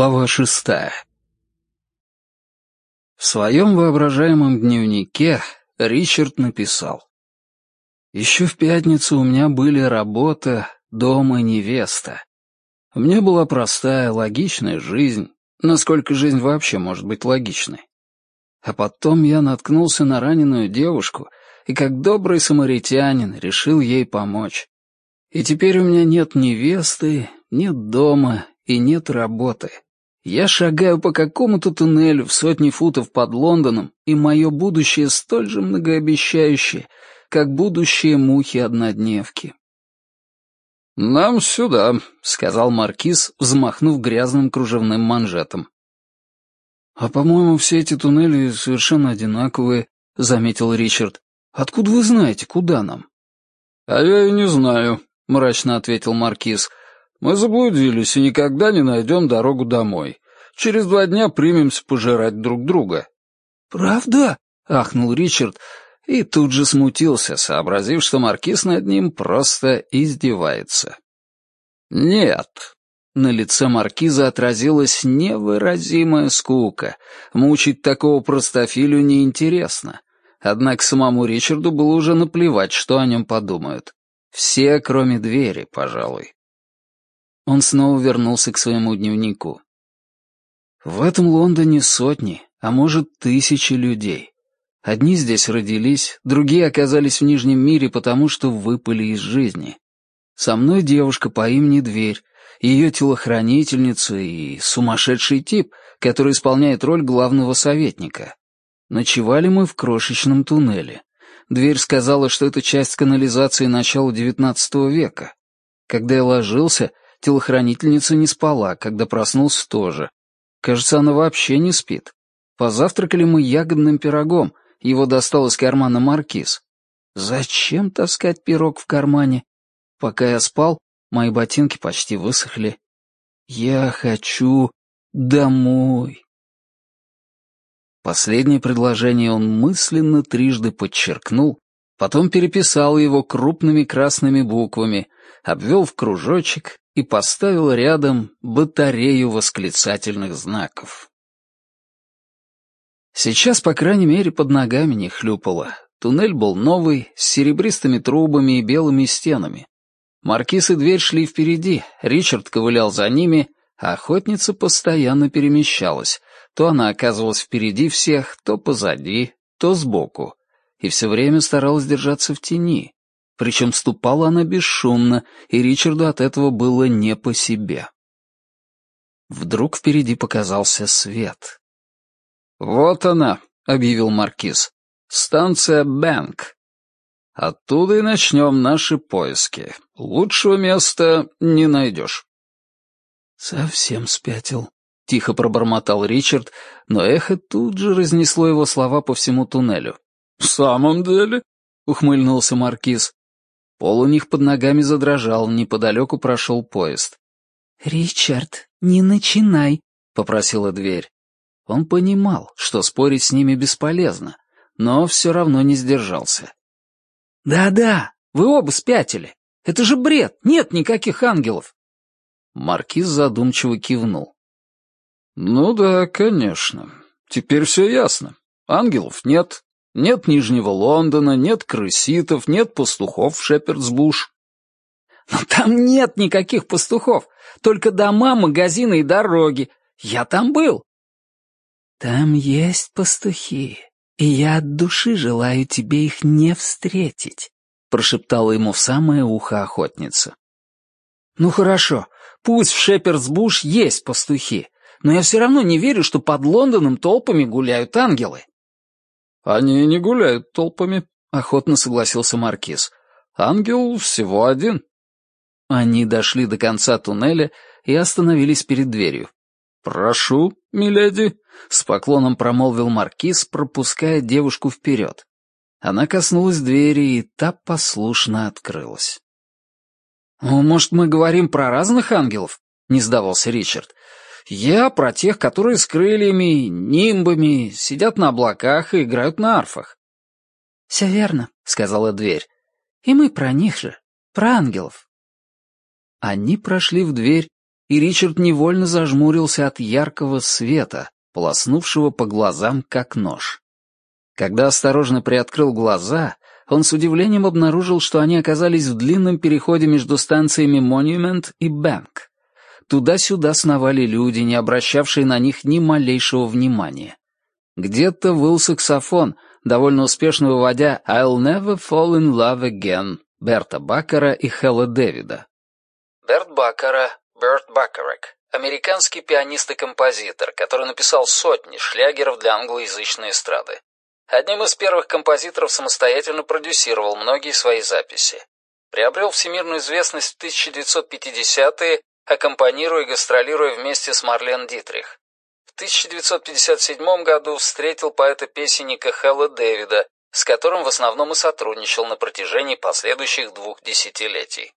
Глава шестая. В своем воображаемом дневнике Ричард написал. «Еще в пятницу у меня были работа, дом и невеста. У меня была простая, логичная жизнь, насколько жизнь вообще может быть логичной. А потом я наткнулся на раненую девушку и, как добрый самаритянин, решил ей помочь. И теперь у меня нет невесты, нет дома и нет работы. Я шагаю по какому-то туннелю в сотни футов под Лондоном, и мое будущее столь же многообещающее, как будущее мухи-однодневки. «Нам сюда», — сказал Маркиз, взмахнув грязным кружевным манжетом. «А, по-моему, все эти туннели совершенно одинаковые», — заметил Ричард. «Откуда вы знаете, куда нам?» «А я и не знаю», — мрачно ответил Маркиз. Мы заблудились и никогда не найдем дорогу домой. Через два дня примемся пожирать друг друга». «Правда?» — ахнул Ричард и тут же смутился, сообразив, что маркиз над ним просто издевается. «Нет». На лице маркиза отразилась невыразимая скука. Мучить такого простофилю неинтересно. Однако самому Ричарду было уже наплевать, что о нем подумают. Все, кроме двери, пожалуй. Он снова вернулся к своему дневнику. В этом Лондоне сотни, а может, тысячи людей. Одни здесь родились, другие оказались в Нижнем мире, потому что выпали из жизни. Со мной девушка по имени Дверь, ее телохранительница и сумасшедший тип, который исполняет роль главного советника. Ночевали мы в крошечном туннеле. Дверь сказала, что это часть канализации начала XIX века. Когда я ложился, Телохранительница не спала, когда проснулся тоже. Кажется, она вообще не спит. Позавтракали мы ягодным пирогом, его достал из кармана маркиз. Зачем таскать пирог в кармане? Пока я спал, мои ботинки почти высохли. Я хочу домой. Последнее предложение он мысленно трижды подчеркнул, потом переписал его крупными красными буквами, обвел в кружочек и поставил рядом батарею восклицательных знаков. Сейчас, по крайней мере, под ногами не хлюпало. Туннель был новый, с серебристыми трубами и белыми стенами. Маркиз и дверь шли впереди, Ричард ковылял за ними, а охотница постоянно перемещалась. То она оказывалась впереди всех, то позади, то сбоку. И все время старалась держаться в тени. Причем ступала она бесшумно, и Ричарду от этого было не по себе. Вдруг впереди показался свет. «Вот она», — объявил Маркиз. «Станция Бэнк. Оттуда и начнем наши поиски. Лучшего места не найдешь». «Совсем спятил», — тихо пробормотал Ричард, но эхо тут же разнесло его слова по всему туннелю. «В самом деле?» — ухмыльнулся Маркиз. Пол у них под ногами задрожал, неподалеку прошел поезд. «Ричард, не начинай», — попросила дверь. Он понимал, что спорить с ними бесполезно, но все равно не сдержался. «Да-да, вы оба спятили. Это же бред, нет никаких ангелов». Маркиз задумчиво кивнул. «Ну да, конечно. Теперь все ясно. Ангелов нет, нет Нижнего Лондона, нет крыситов, нет пастухов в Шепердсбуш. Но там нет никаких пастухов, только дома, магазины и дороги. Я там был. Там есть пастухи, и я от души желаю тебе их не встретить, прошептала ему в самое ухо охотница. Ну хорошо, пусть в Шепердсбуш есть пастухи, но я все равно не верю, что под Лондоном толпами гуляют ангелы. «Они не гуляют толпами», — охотно согласился Маркиз. «Ангел всего один». Они дошли до конца туннеля и остановились перед дверью. «Прошу, миледи», — с поклоном промолвил Маркиз, пропуская девушку вперед. Она коснулась двери, и та послушно открылась. «Ну, может, мы говорим про разных ангелов?» — не сдавался Ричард. Я про тех, которые с крыльями, нимбами, сидят на облаках и играют на арфах. «Все верно», — сказала дверь. «И мы про них же, про ангелов». Они прошли в дверь и Ричард невольно зажмурился от яркого света, полоснувшего по глазам как нож. Когда осторожно приоткрыл глаза, он с удивлением обнаружил, что они оказались в длинном переходе между станциями Monument и Bank. Туда-сюда сновали люди, не обращавшие на них ни малейшего внимания. Где-то выл саксофон, довольно успешно выводя «I'll never fall in love again» Берта Баккара и Хэлла Дэвида. Берт Баккара, Берт Баккарек, американский пианист и композитор, который написал сотни шлягеров для англоязычной эстрады. Одним из первых композиторов самостоятельно продюсировал многие свои записи. Приобрел всемирную известность в 1950-е, аккомпанируя и гастролируя вместе с Марлен Дитрих. В 1957 году встретил поэта-песенника Хэлла Дэвида, с которым в основном и сотрудничал на протяжении последующих двух десятилетий.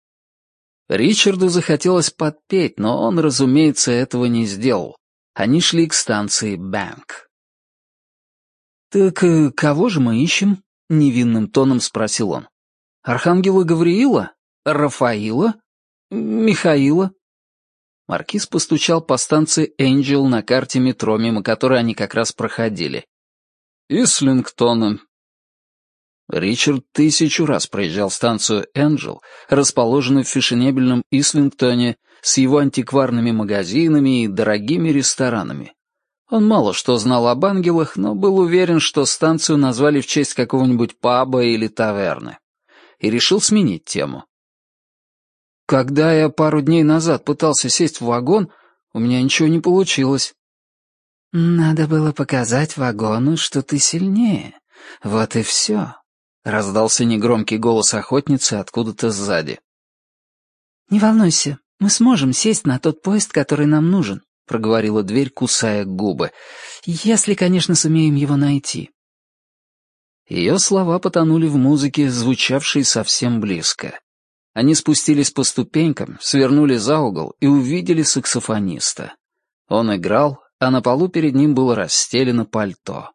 Ричарду захотелось подпеть, но он, разумеется, этого не сделал. Они шли к станции Бэнк. «Так э, кого же мы ищем?» — невинным тоном спросил он. «Архангела Гавриила? Рафаила? Михаила?» Маркиз постучал по станции «Энджел» на карте метро, мимо которой они как раз проходили. «Ислингтона, Ричард тысячу раз проезжал станцию «Энджел», расположенную в фешенебельном Ислингтоне, с его антикварными магазинами и дорогими ресторанами. Он мало что знал об ангелах, но был уверен, что станцию назвали в честь какого-нибудь паба или таверны. И решил сменить тему. Когда я пару дней назад пытался сесть в вагон, у меня ничего не получилось. «Надо было показать вагону, что ты сильнее. Вот и все», — раздался негромкий голос охотницы откуда-то сзади. «Не волнуйся, мы сможем сесть на тот поезд, который нам нужен», — проговорила дверь, кусая губы. «Если, конечно, сумеем его найти». Ее слова потонули в музыке, звучавшей совсем близко. Они спустились по ступенькам, свернули за угол и увидели саксофониста. Он играл, а на полу перед ним было расстелено пальто.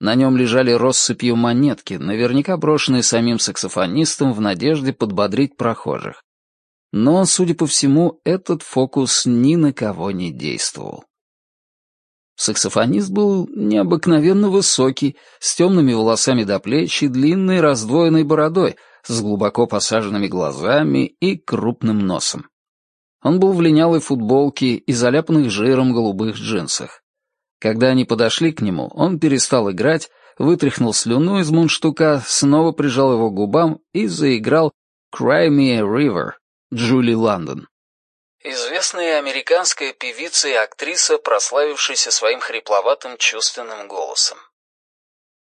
На нем лежали россыпью монетки, наверняка брошенные самим саксофонистом в надежде подбодрить прохожих. Но, судя по всему, этот фокус ни на кого не действовал. Саксофонист был необыкновенно высокий, с темными волосами до плеч и длинной раздвоенной бородой, с глубоко посаженными глазами и крупным носом. Он был в линялой футболке и заляпанных жиром голубых джинсах. Когда они подошли к нему, он перестал играть, вытряхнул слюну из мундштука, снова прижал его к губам и заиграл «Cry Me a River» Джули Лондон. Известная американская певица и актриса, прославившаяся своим хрипловатым чувственным голосом.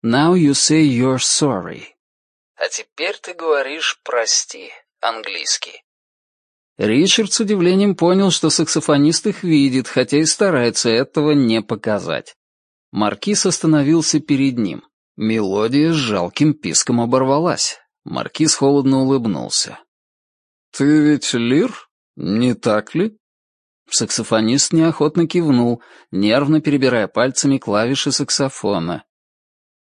Now you say you're sorry. А теперь ты говоришь «прости», английский. Ричард с удивлением понял, что саксофонист их видит, хотя и старается этого не показать. Маркиз остановился перед ним. Мелодия с жалким писком оборвалась. Маркиз холодно улыбнулся. «Ты ведь лир, не так ли?» Саксофонист неохотно кивнул, нервно перебирая пальцами клавиши саксофона.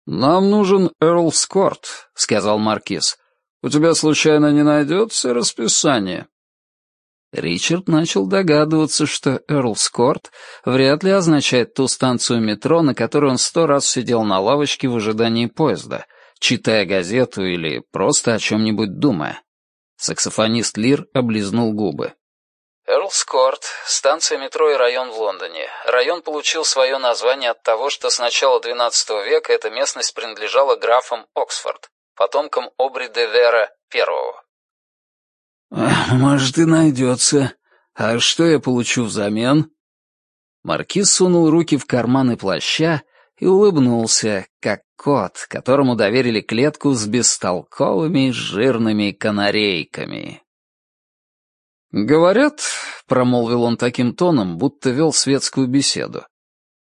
«Нам нужен Эрл Скорт», — сказал Маркиз. «У тебя случайно не найдется расписание?» Ричард начал догадываться, что Эрл Скорт вряд ли означает ту станцию метро, на которой он сто раз сидел на лавочке в ожидании поезда, читая газету или просто о чем-нибудь думая. Саксофонист Лир облизнул губы. Эрл Скорт, станция метро и район в Лондоне. Район получил свое название от того, что с начала XII века эта местность принадлежала графам Оксфорд, потомкам Обри де Вера I. «Может, и найдется. А что я получу взамен?» Маркиз сунул руки в карманы плаща и улыбнулся, как кот, которому доверили клетку с бестолковыми жирными канарейками. «Говорят», — промолвил он таким тоном, будто вел светскую беседу,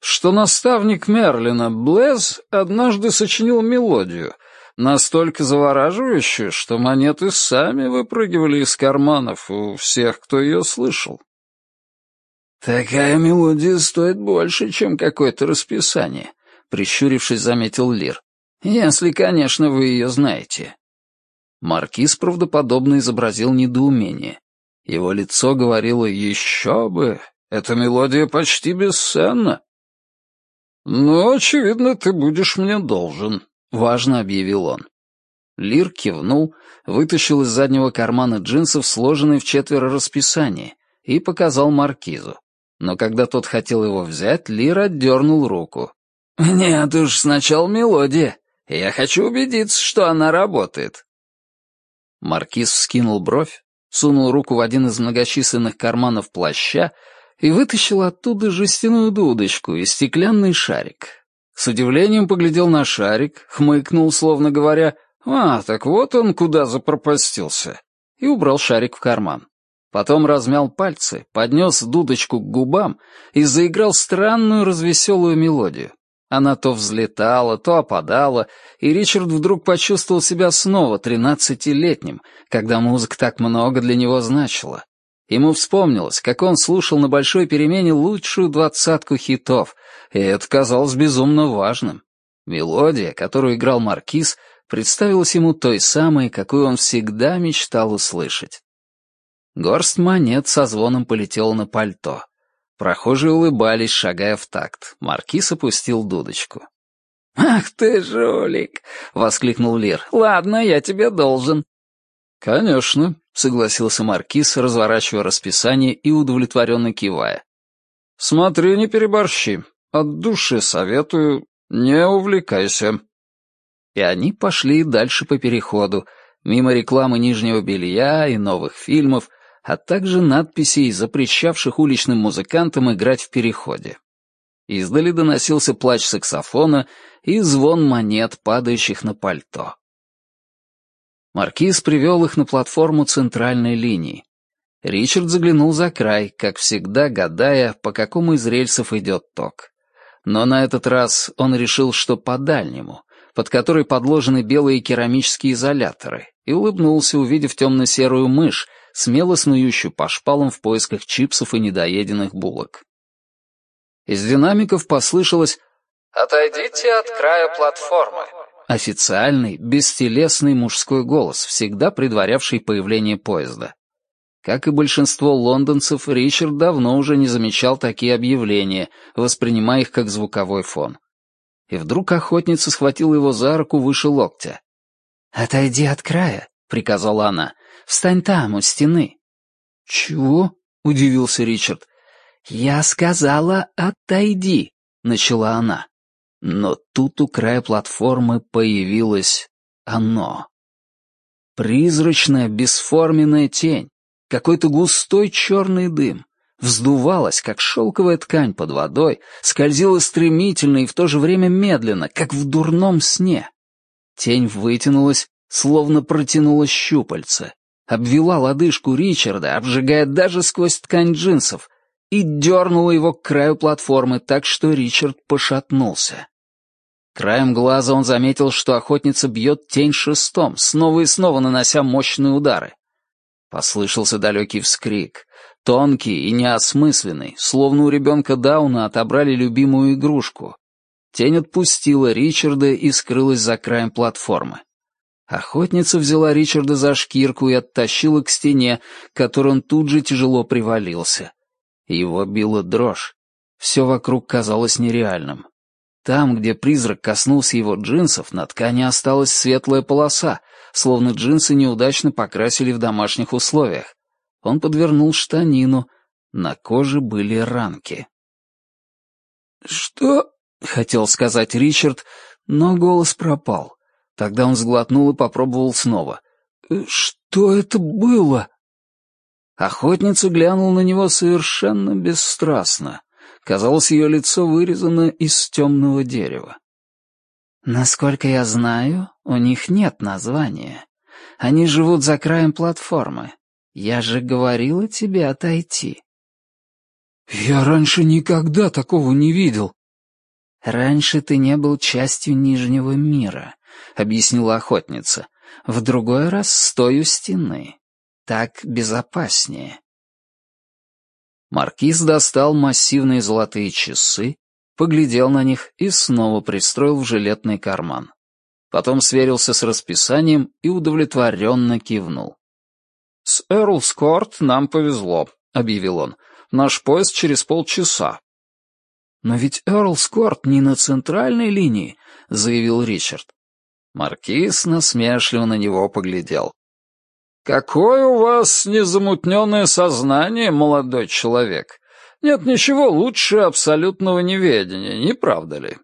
«что наставник Мерлина, Блэз, однажды сочинил мелодию, настолько завораживающая, что монеты сами выпрыгивали из карманов у всех, кто ее слышал. «Такая мелодия стоит больше, чем какое-то расписание», — прищурившись, заметил Лир. «Если, конечно, вы ее знаете». Маркиз правдоподобно изобразил недоумение. Его лицо говорило «Еще бы! Эта мелодия почти бесценна!» «Ну, очевидно, ты будешь мне должен», — важно объявил он. Лир кивнул, вытащил из заднего кармана джинсов сложенный в четверо расписание и показал маркизу. Но когда тот хотел его взять, Лир отдернул руку. «Нет уж, сначала мелодия. Я хочу убедиться, что она работает». Маркиз вскинул бровь, сунул руку в один из многочисленных карманов плаща и вытащил оттуда жестяную дудочку и стеклянный шарик. С удивлением поглядел на шарик, хмыкнул, словно говоря, «А, так вот он куда запропастился», и убрал шарик в карман. Потом размял пальцы, поднес дудочку к губам и заиграл странную развеселую мелодию. Она то взлетала, то опадала, и Ричард вдруг почувствовал себя снова тринадцатилетним, когда музыка так много для него значила. Ему вспомнилось, как он слушал на большой перемене лучшую двадцатку хитов, и это казалось безумно важным. Мелодия, которую играл Маркиз, представилась ему той самой, какую он всегда мечтал услышать. Горсть монет со звоном полетела на пальто. Прохожие улыбались, шагая в такт. Маркиз опустил дудочку. «Ах ты, жулик!» — воскликнул Лир. «Ладно, я тебе должен». «Конечно», — согласился Маркиз, разворачивая расписание и удовлетворенно кивая. «Смотри, не переборщи. От души советую, не увлекайся». И они пошли дальше по переходу, мимо рекламы нижнего белья и новых фильмов, а также надписей, запрещавших уличным музыкантам играть в переходе. Издали доносился плач саксофона и звон монет, падающих на пальто. Маркиз привел их на платформу центральной линии. Ричард заглянул за край, как всегда гадая, по какому из рельсов идет ток. Но на этот раз он решил, что по дальнему, под который подложены белые керамические изоляторы, и улыбнулся, увидев темно-серую мышь, смело снующую по шпалам в поисках чипсов и недоеденных булок. Из динамиков послышалось «Отойдите от края платформы». Официальный, бестелесный мужской голос, всегда предварявший появление поезда. Как и большинство лондонцев, Ричард давно уже не замечал такие объявления, воспринимая их как звуковой фон. И вдруг охотница схватила его за руку выше локтя. «Отойди от края», — приказала она. Встань там, у стены». «Чего?» — удивился Ричард. «Я сказала, отойди», — начала она. Но тут у края платформы появилось оно. Призрачная, бесформенная тень, какой-то густой черный дым, вздувалась, как шелковая ткань под водой, скользила стремительно и в то же время медленно, как в дурном сне. Тень вытянулась, словно протянула щупальце, обвела лодыжку Ричарда, обжигая даже сквозь ткань джинсов, и дернула его к краю платформы так, что Ричард пошатнулся. Краем глаза он заметил, что охотница бьет тень шестом, снова и снова нанося мощные удары. Послышался далекий вскрик, тонкий и неосмысленный, словно у ребенка Дауна отобрали любимую игрушку. Тень отпустила Ричарда и скрылась за краем платформы. Охотница взяла Ричарда за шкирку и оттащила к стене, к которой он тут же тяжело привалился. Его била дрожь. Все вокруг казалось нереальным. Там, где призрак коснулся его джинсов, на ткани осталась светлая полоса, словно джинсы неудачно покрасили в домашних условиях. Он подвернул штанину, на коже были ранки. «Что?» — хотел сказать Ричард, но голос пропал. Тогда он сглотнул и попробовал снова. «Э, «Что это было?» Охотница глянула на него совершенно бесстрастно. Казалось, ее лицо вырезано из темного дерева. «Насколько я знаю, у них нет названия. Они живут за краем платформы. Я же говорила тебе отойти». «Я раньше никогда такого не видел». «Раньше ты не был частью Нижнего мира. — объяснила охотница. «В другой раз стой у стены. Так безопаснее». Маркиз достал массивные золотые часы, поглядел на них и снова пристроил в жилетный карман. Потом сверился с расписанием и удовлетворенно кивнул. «С Эрлскорт нам повезло», — объявил он. «Наш поезд через полчаса». «Но ведь Эрлскорт не на центральной линии», — заявил Ричард. Маркиз насмешливо на него поглядел. «Какое у вас незамутненное сознание, молодой человек! Нет ничего лучше абсолютного неведения, не правда ли?»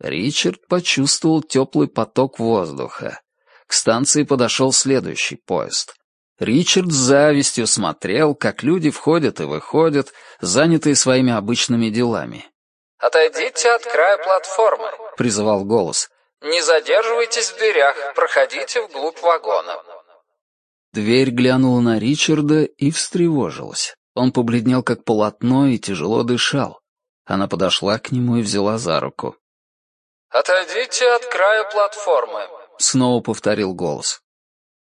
Ричард почувствовал теплый поток воздуха. К станции подошел следующий поезд. Ричард с завистью смотрел, как люди входят и выходят, занятые своими обычными делами. «Отойдите от края платформы», — призывал голос. «Не задерживайтесь в дверях, проходите вглубь вагона». Дверь глянула на Ричарда и встревожилась. Он побледнел как полотно и тяжело дышал. Она подошла к нему и взяла за руку. «Отойдите от края платформы», — снова повторил голос.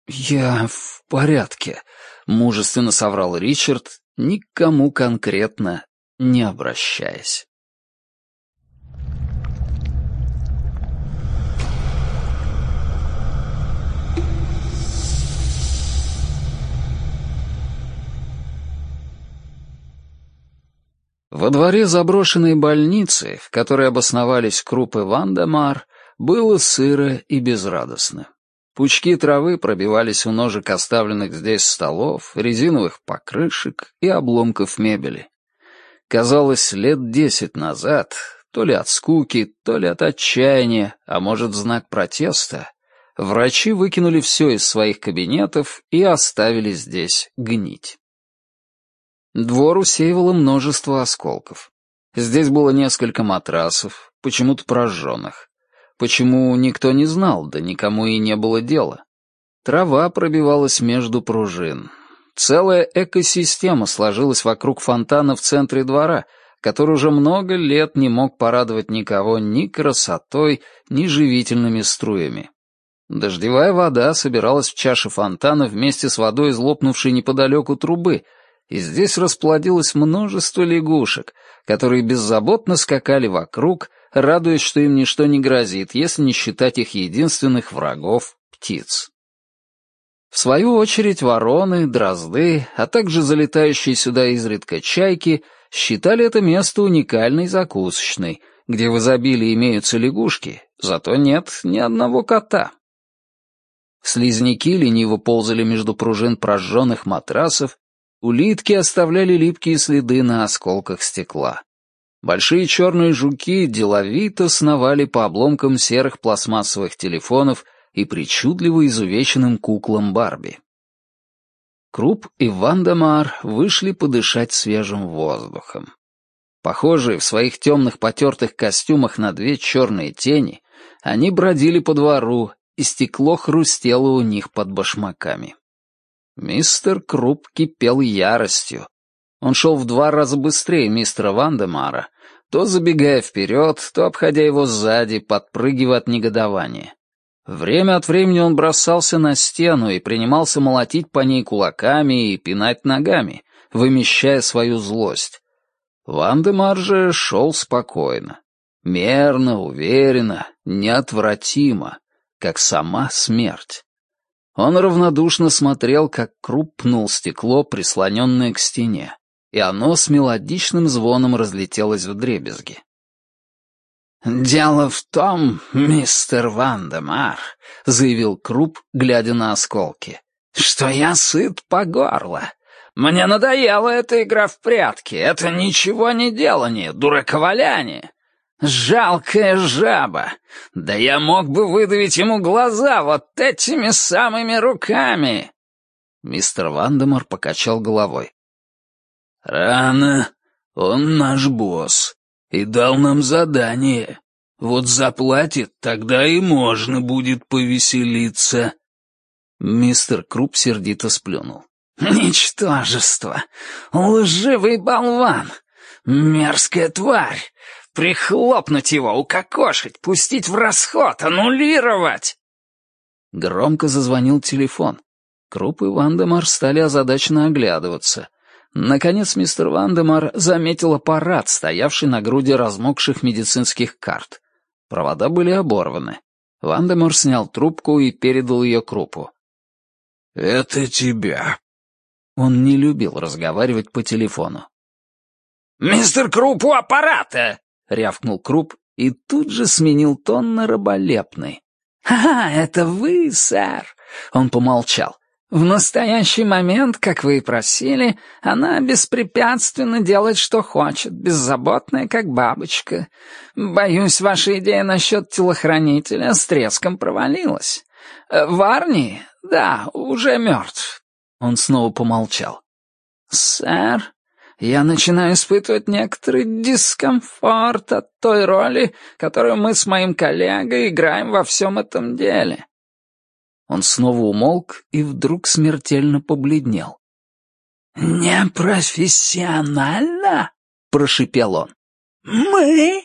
«Я в порядке», — мужественно соврал Ричард, никому конкретно не обращаясь. Во дворе заброшенной больницы, в которой обосновались крупы Вандемар, было сыро и безрадостно. Пучки травы пробивались у ножек оставленных здесь столов, резиновых покрышек и обломков мебели. Казалось, лет десять назад, то ли от скуки, то ли от отчаяния, а может, знак протеста, врачи выкинули все из своих кабинетов и оставили здесь гнить. Двор усеивало множество осколков. Здесь было несколько матрасов, почему-то прожженных. Почему, никто не знал, да никому и не было дела. Трава пробивалась между пружин. Целая экосистема сложилась вокруг фонтана в центре двора, который уже много лет не мог порадовать никого ни красотой, ни живительными струями. Дождевая вода собиралась в чаше фонтана вместе с водой из лопнувшей неподалеку трубы — и здесь расплодилось множество лягушек, которые беззаботно скакали вокруг, радуясь, что им ничто не грозит, если не считать их единственных врагов — птиц. В свою очередь вороны, дрозды, а также залетающие сюда изредка чайки считали это место уникальной закусочной, где в изобилии имеются лягушки, зато нет ни одного кота. Слизняки лениво ползали между пружин прожженных матрасов Улитки оставляли липкие следы на осколках стекла. Большие черные жуки деловито сновали по обломкам серых пластмассовых телефонов и причудливо изувеченным куклам Барби. Круп и Вандемар вышли подышать свежим воздухом. Похожие в своих темных потертых костюмах на две черные тени, они бродили по двору, и стекло хрустело у них под башмаками. Мистер Круп кипел яростью. Он шел в два раза быстрее мистера Вандемара, то забегая вперед, то обходя его сзади, подпрыгивая от негодования. Время от времени он бросался на стену и принимался молотить по ней кулаками и пинать ногами, вымещая свою злость. Вандемар же шел спокойно, мерно, уверенно, неотвратимо, как сама смерть. Он равнодушно смотрел, как Круп пнул стекло, прислоненное к стене, и оно с мелодичным звоном разлетелось в дребезги. «Дело в том, мистер Вандемар», — заявил Круп, глядя на осколки, — «что я сыт по горло. Мне надоела эта игра в прятки, это ничего не делание, дураковаляние. Жалкая жаба! Да я мог бы выдавить ему глаза вот этими самыми руками!» Мистер Вандемор покачал головой. «Рано. Он наш босс и дал нам задание. Вот заплатит, тогда и можно будет повеселиться». Мистер Круп сердито сплюнул. «Ничтожество! Лживый болван! Мерзкая тварь! Прихлопнуть его, укокошить, пустить в расход, аннулировать!» Громко зазвонил телефон. Круп и Вандемар стали озадаченно оглядываться. Наконец мистер Вандемар заметил аппарат, стоявший на груде размокших медицинских карт. Провода были оборваны. Вандемар снял трубку и передал ее Крупу. «Это тебя». Он не любил разговаривать по телефону. «Мистер Круп у аппарата!» — рявкнул Круп и тут же сменил тон на раболепный. «А, это вы, сэр!» — он помолчал. «В настоящий момент, как вы и просили, она беспрепятственно делает, что хочет, беззаботная, как бабочка. Боюсь, ваша идея насчет телохранителя с треском провалилась. Э, Варни, да, уже мертв». Он снова помолчал. «Сэр, я начинаю испытывать некоторый дискомфорт от той роли, которую мы с моим коллегой играем во всем этом деле». Он снова умолк и вдруг смертельно побледнел. «Непрофессионально?» — прошипел он. «Мы?»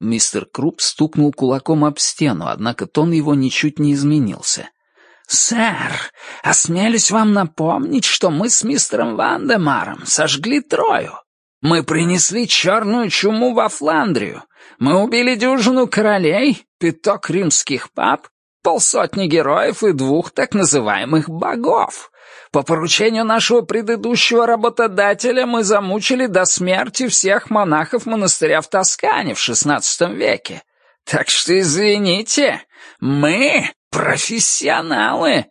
Мистер Круп стукнул кулаком об стену, однако тон его ничуть не изменился. «Сэр, осмелюсь вам напомнить, что мы с мистером Вандемаром сожгли Трою. Мы принесли черную чуму во Фландрию. Мы убили дюжину королей, пяток римских пап, полсотни героев и двух так называемых богов. По поручению нашего предыдущего работодателя мы замучили до смерти всех монахов монастыря в Тоскане в XVI веке. Так что извините, мы профессионалы.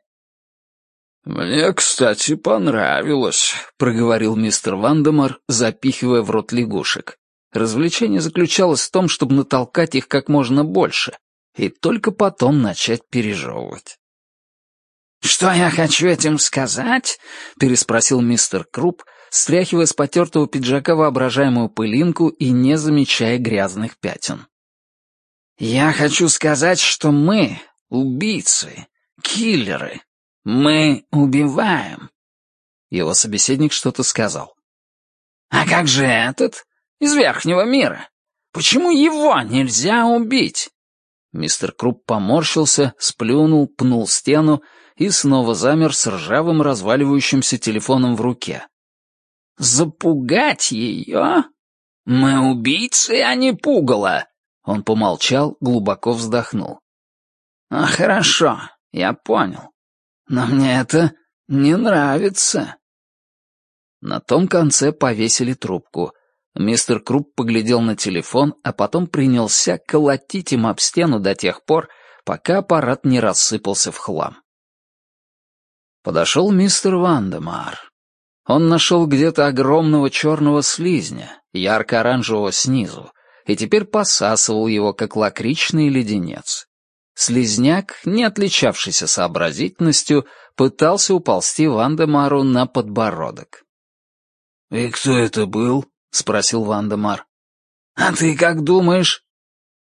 «Мне, кстати, понравилось», — проговорил мистер Вандемар, запихивая в рот лягушек. Развлечение заключалось в том, чтобы натолкать их как можно больше, и только потом начать пережевывать. «Что я хочу этим сказать?» — переспросил мистер Круп, стряхивая с потертого пиджака воображаемую пылинку и не замечая грязных пятен. «Я хочу сказать, что мы — убийцы, киллеры. Мы убиваем». Его собеседник что-то сказал. «А как же этот? Из верхнего мира? Почему его нельзя убить?» Мистер Круп поморщился, сплюнул, пнул стену и снова замер с ржавым разваливающимся телефоном в руке. «Запугать ее? Мы убийцы, а не пугало!» Он помолчал, глубоко вздохнул. «А хорошо, я понял. Но мне это не нравится». На том конце повесили трубку. Мистер Круп поглядел на телефон, а потом принялся колотить им об стену до тех пор, пока аппарат не рассыпался в хлам. Подошел мистер Вандемар. Он нашел где-то огромного черного слизня, ярко-оранжевого снизу, и теперь посасывал его, как лакричный леденец. Слизняк, не отличавшийся сообразительностью, пытался уползти Вандемару на подбородок. «И кто это был?» — спросил Вандемар. «А ты как думаешь?»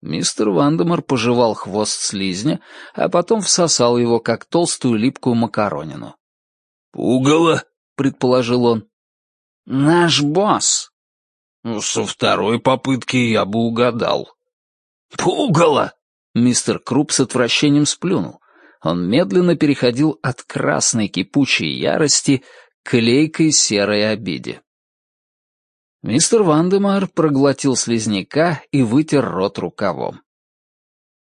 Мистер Вандемар пожевал хвост слизня, а потом всосал его, как толстую липкую макаронину. «Пугало?» — предположил он. «Наш босс». «Ну, «Со второй попытки я бы угадал». «Пугало!» — мистер Круп с отвращением сплюнул. Он медленно переходил от красной кипучей ярости к лейкой серой обиде. Мистер Вандемар проглотил слизняка и вытер рот рукавом.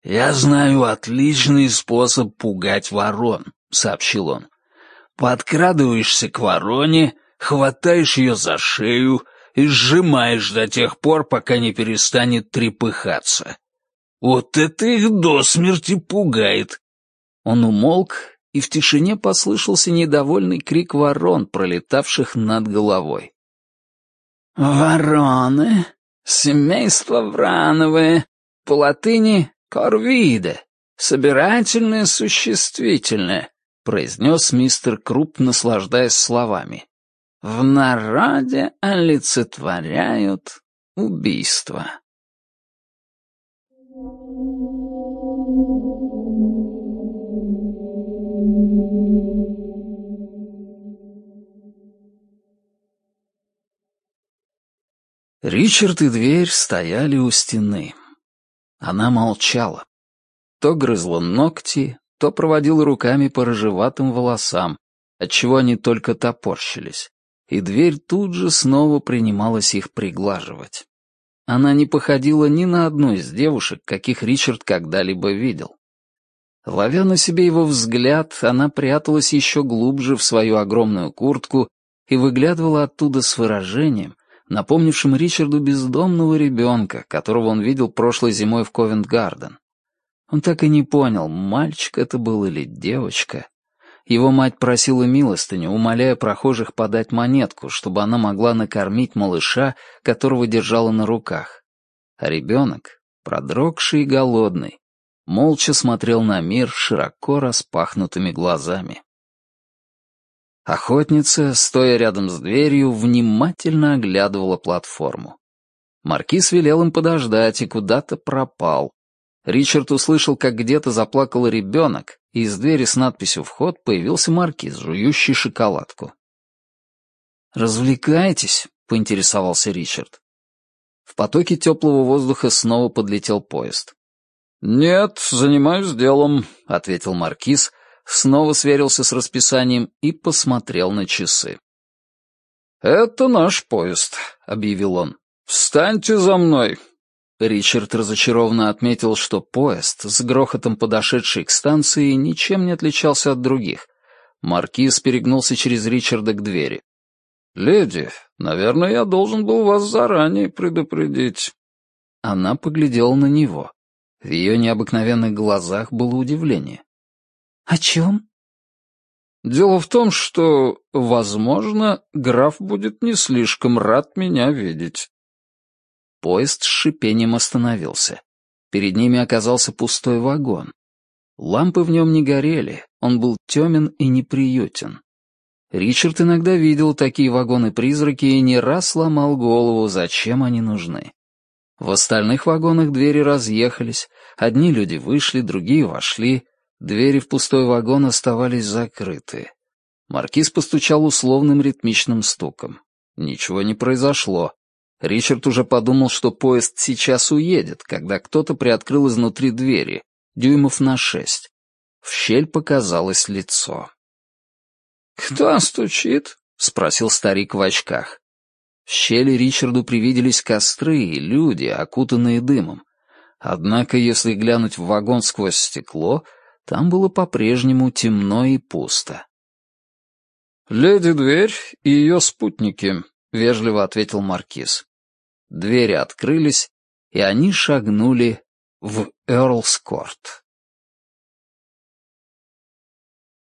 «Я знаю отличный способ пугать ворон», — сообщил он. «Подкрадываешься к вороне, хватаешь ее за шею и сжимаешь до тех пор, пока не перестанет трепыхаться. Вот это их до смерти пугает». Он умолк, и в тишине послышался недовольный крик ворон, пролетавших над головой. «Вороны, семейство врановое, по латыни «корвиде», собирательное существительное», — произнес мистер Круп, наслаждаясь словами. «В народе олицетворяют убийство». Ричард и дверь стояли у стены. Она молчала. То грызла ногти, то проводила руками по рыжеватым волосам, отчего они только топорщились, и дверь тут же снова принималась их приглаживать. Она не походила ни на одну из девушек, каких Ричард когда-либо видел. Ловя на себе его взгляд, она пряталась еще глубже в свою огромную куртку и выглядывала оттуда с выражением, напомнившим Ричарду бездомного ребенка, которого он видел прошлой зимой в Ковент-Гарден. Он так и не понял, мальчик это был или девочка. Его мать просила милостыню, умоляя прохожих подать монетку, чтобы она могла накормить малыша, которого держала на руках. А ребенок, продрогший и голодный, молча смотрел на мир широко распахнутыми глазами. Охотница, стоя рядом с дверью, внимательно оглядывала платформу. Маркиз велел им подождать и куда-то пропал. Ричард услышал, как где-то заплакал ребенок, из двери с надписью «Вход» появился маркиз, жующий шоколадку. «Развлекаетесь?» — поинтересовался Ричард. В потоке теплого воздуха снова подлетел поезд. «Нет, занимаюсь делом», — ответил Маркиз, снова сверился с расписанием и посмотрел на часы. «Это наш поезд», — объявил он. «Встаньте за мной». Ричард разочарованно отметил, что поезд, с грохотом подошедший к станции, ничем не отличался от других. Маркиз перегнулся через Ричарда к двери. «Леди, наверное, я должен был вас заранее предупредить». Она поглядела на него. В ее необыкновенных глазах было удивление. «О чем?» «Дело в том, что, возможно, граф будет не слишком рад меня видеть». Поезд с шипением остановился. Перед ними оказался пустой вагон. Лампы в нем не горели, он был темен и неприютен. Ричард иногда видел такие вагоны-призраки и не раз ломал голову, зачем они нужны. В остальных вагонах двери разъехались, одни люди вышли, другие вошли, двери в пустой вагон оставались закрыты. Маркиз постучал условным ритмичным стуком. Ничего не произошло. Ричард уже подумал, что поезд сейчас уедет, когда кто-то приоткрыл изнутри двери, дюймов на шесть. В щель показалось лицо. «Кто стучит?» — спросил старик в очках. В щели Ричарду привиделись костры и люди, окутанные дымом. Однако, если глянуть в вагон сквозь стекло, там было по-прежнему темно и пусто. «Леди Дверь и ее спутники», — вежливо ответил Маркиз. Двери открылись, и они шагнули в Эрлскорт.